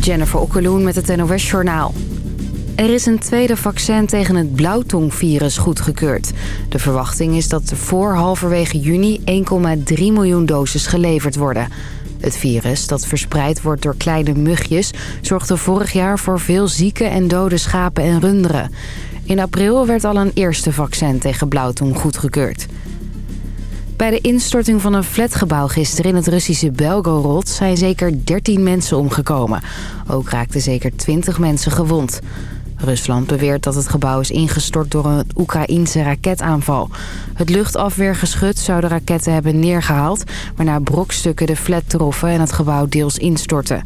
Jennifer Okkeloen met het NOS Journaal. Er is een tweede vaccin tegen het blauwtongvirus goedgekeurd. De verwachting is dat voor halverwege juni 1,3 miljoen doses geleverd worden. Het virus, dat verspreid wordt door kleine mugjes... zorgde vorig jaar voor veel zieke en dode schapen en runderen. In april werd al een eerste vaccin tegen blauwtong goedgekeurd. Bij de instorting van een flatgebouw gisteren in het Russische Belgorod... zijn zeker 13 mensen omgekomen. Ook raakten zeker 20 mensen gewond. Rusland beweert dat het gebouw is ingestort door een Oekraïense raketaanval. Het luchtafweergeschut zou de raketten hebben neergehaald... waarna brokstukken de flat troffen en het gebouw deels instortten.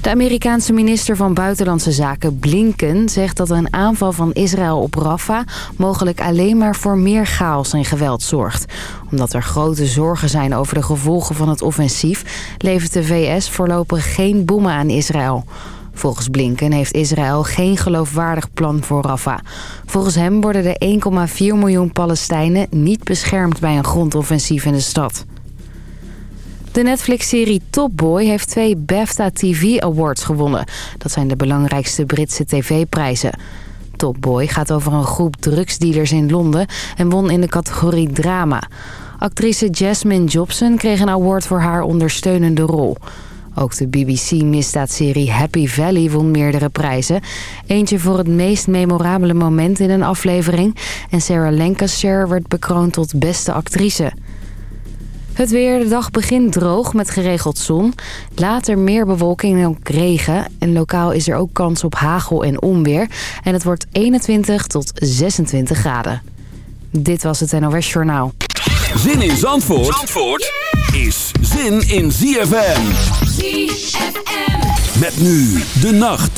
De Amerikaanse minister van Buitenlandse Zaken Blinken zegt dat een aanval van Israël op Rafah mogelijk alleen maar voor meer chaos en geweld zorgt. Omdat er grote zorgen zijn over de gevolgen van het offensief levert de VS voorlopig geen bommen aan Israël. Volgens Blinken heeft Israël geen geloofwaardig plan voor Rafah. Volgens hem worden de 1,4 miljoen Palestijnen niet beschermd bij een grondoffensief in de stad. De Netflix-serie Top Boy heeft twee BAFTA TV Awards gewonnen. Dat zijn de belangrijkste Britse tv-prijzen. Top Boy gaat over een groep drugsdealers in Londen en won in de categorie drama. Actrice Jasmine Jobson kreeg een award voor haar ondersteunende rol. Ook de BBC-misdaadserie Happy Valley won meerdere prijzen. Eentje voor het meest memorabele moment in een aflevering. En Sarah Lancashire werd bekroond tot beste actrice. Het weer, de dag begint droog met geregeld zon. Later meer bewolking en ook regen. En lokaal is er ook kans op hagel en onweer. En het wordt 21 tot 26 graden. Dit was het NOS Journaal. Zin in Zandvoort, Zandvoort is zin in ZFM. ZFM. Met nu de nacht.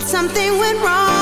But something went wrong.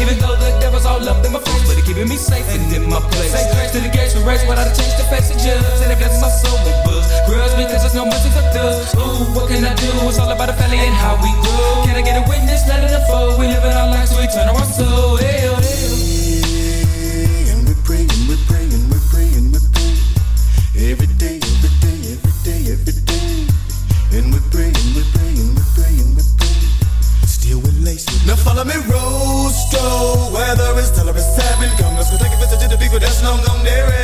Even though the devil's all up in my face, but he keeping me safe and in my place. Say grace to the gates for race, but I change the face of judge. And it blesses my soul with books. Grudge because there's no mercy for thugs. Ooh, what can I do? It's all about the family and how we grow. Can I get a witness? Let it unfold. We living our lives, so we turn our soul. Hell, oh, hell. Oh. And we're follow me, Rosto. Whether it's tell or it's seven, come let's go. Take a visit to the people that's long gone there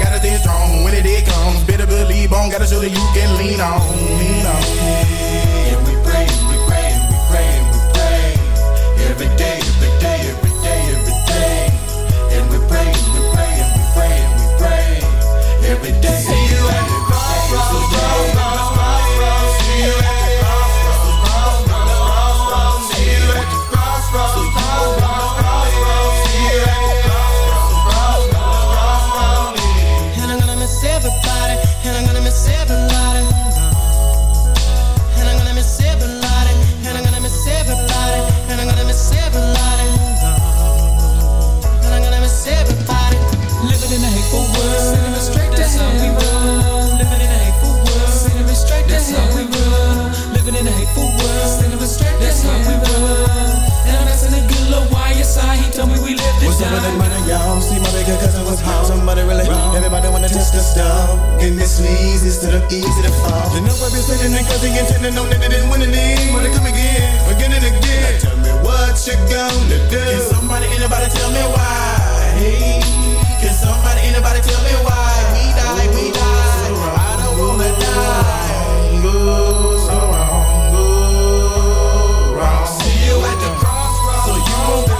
gotta stay strong. When it did comes, better believe on. Gotta show that you can lean on. Lean on. And we pray, we pray, we pray, we pray. Every day, every day, every day, every day. And we pray, we pray, we pray, we pray. Every day. See you at the crossroads, starts to stall, and this leads instead of easy to fall. You know I've been sitting and cause intending on that it didn't win any. Wanna come again, again and again. Now tell me what you gonna do. Can somebody, anybody tell me why? Hey, can somebody, anybody tell me why? We die, we die. So I don't wanna die. Go so wrong, go wrong. See you at the crossroads, so you won't be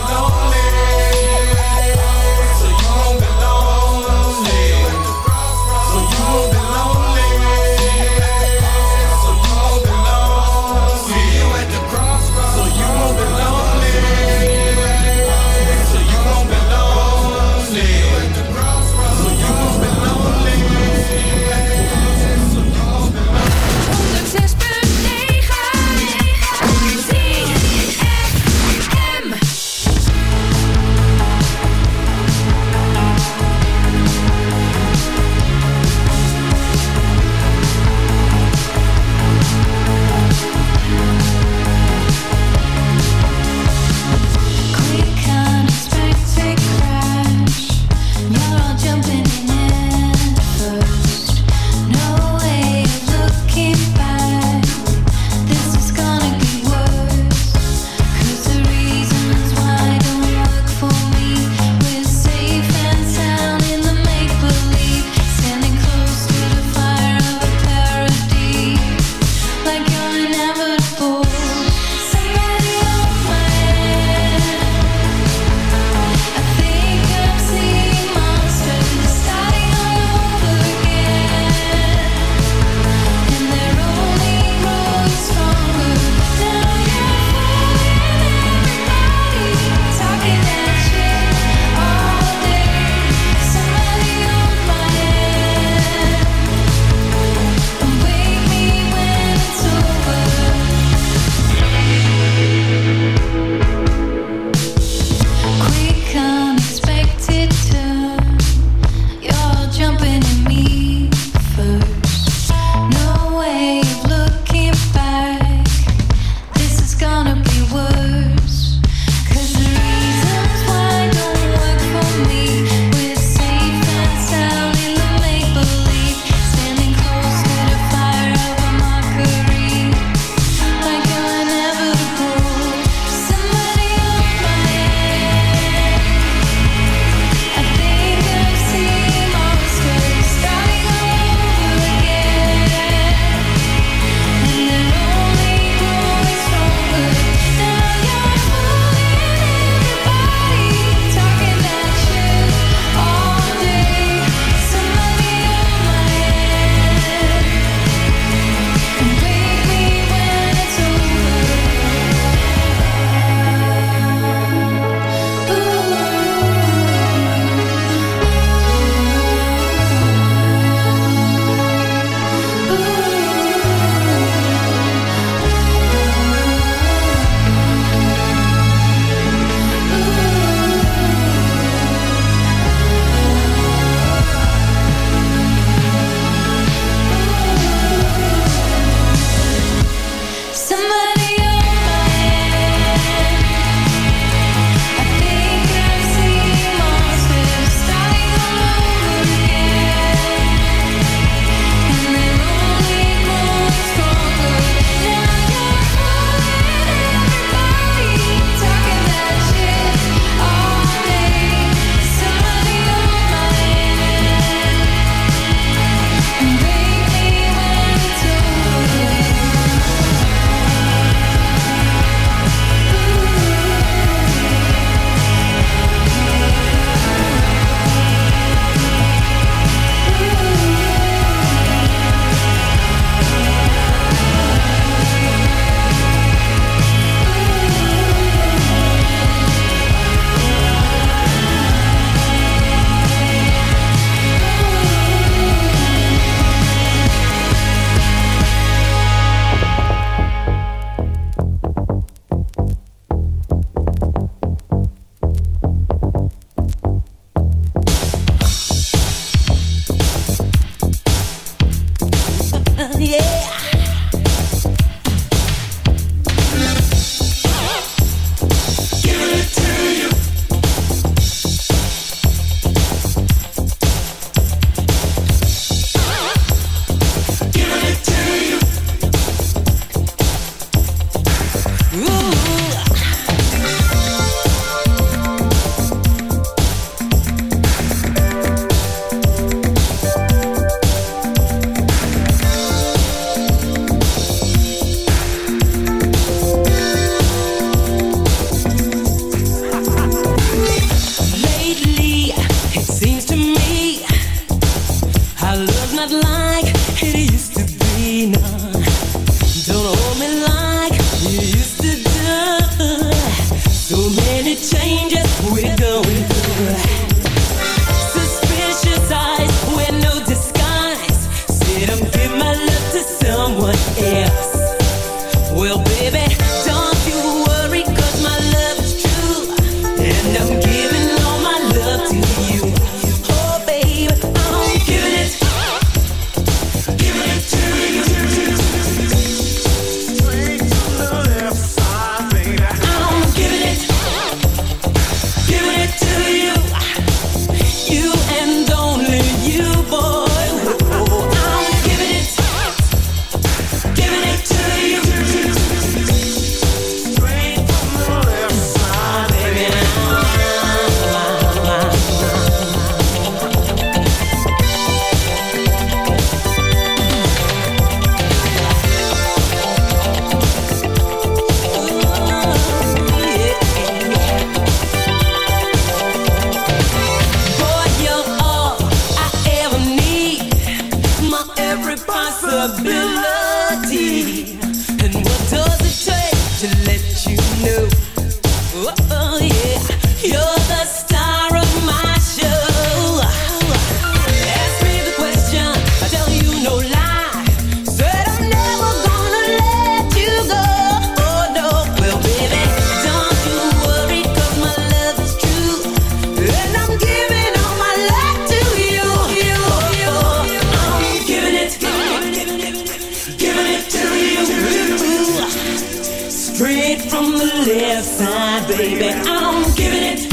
left side, baby. I'm giving it,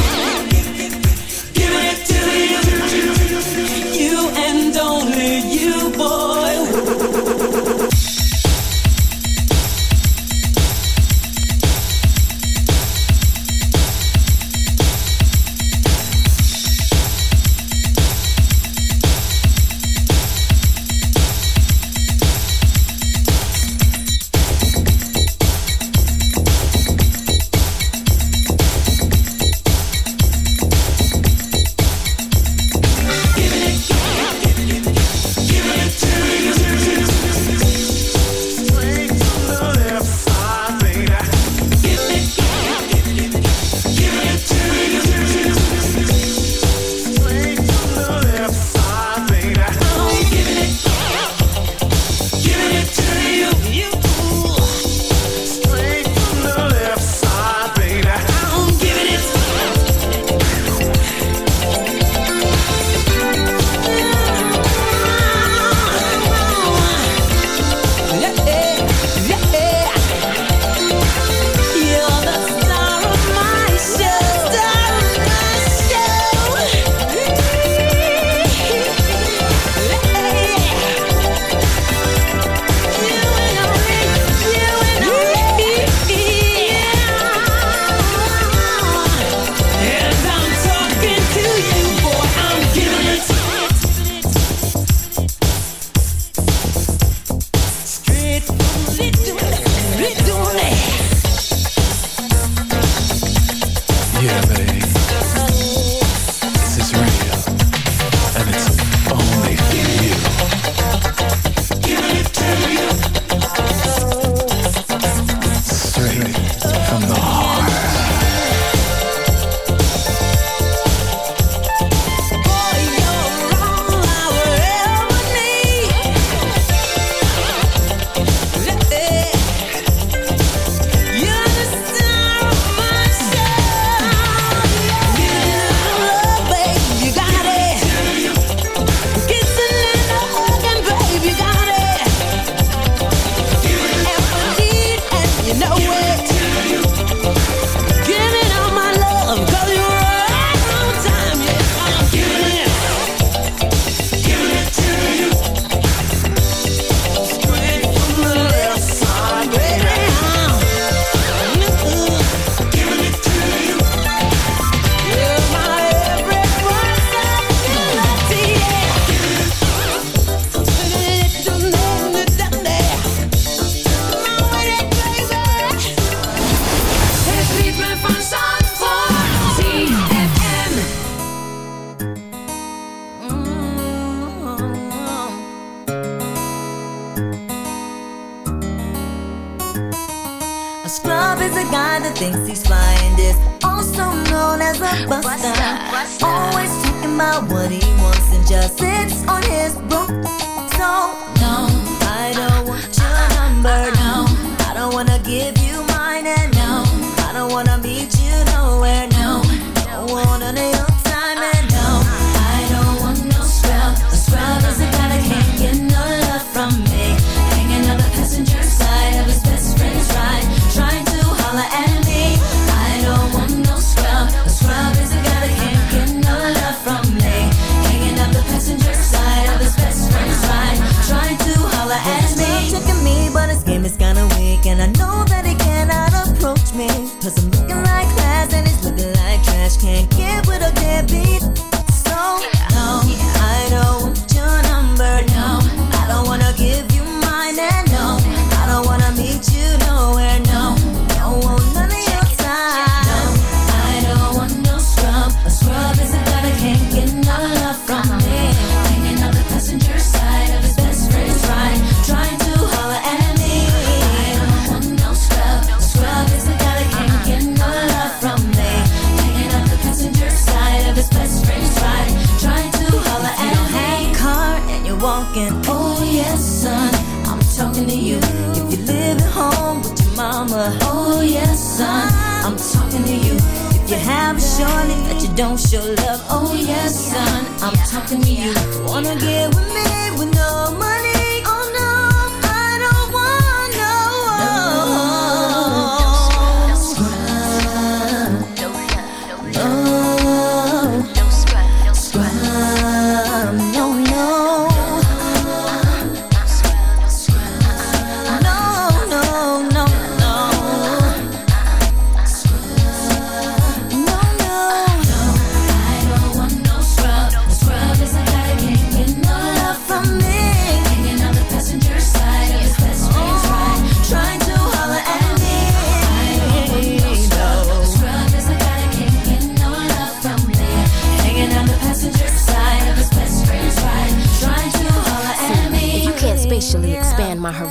Yeah.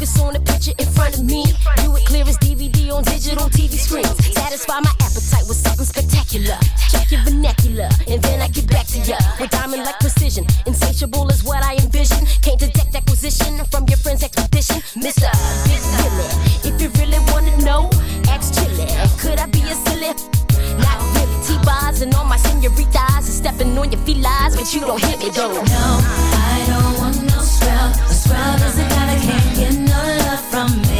focus on the picture in front of me. View it clear as DVD on digital TV screens. Satisfy my appetite with something spectacular. Check your vernacular, and then I get back to ya. With diamond like precision, insatiable is what I envision. Can't detect acquisition from your friend's expedition. Mister, get. If you really wanna know, ask Chilli. Could I be a silly? Not really. T-Boz and all my senoritas are stepping on your felines, but you don't hit me though. No, I don't want no scrub. A scrub is the kind of candy your love from me.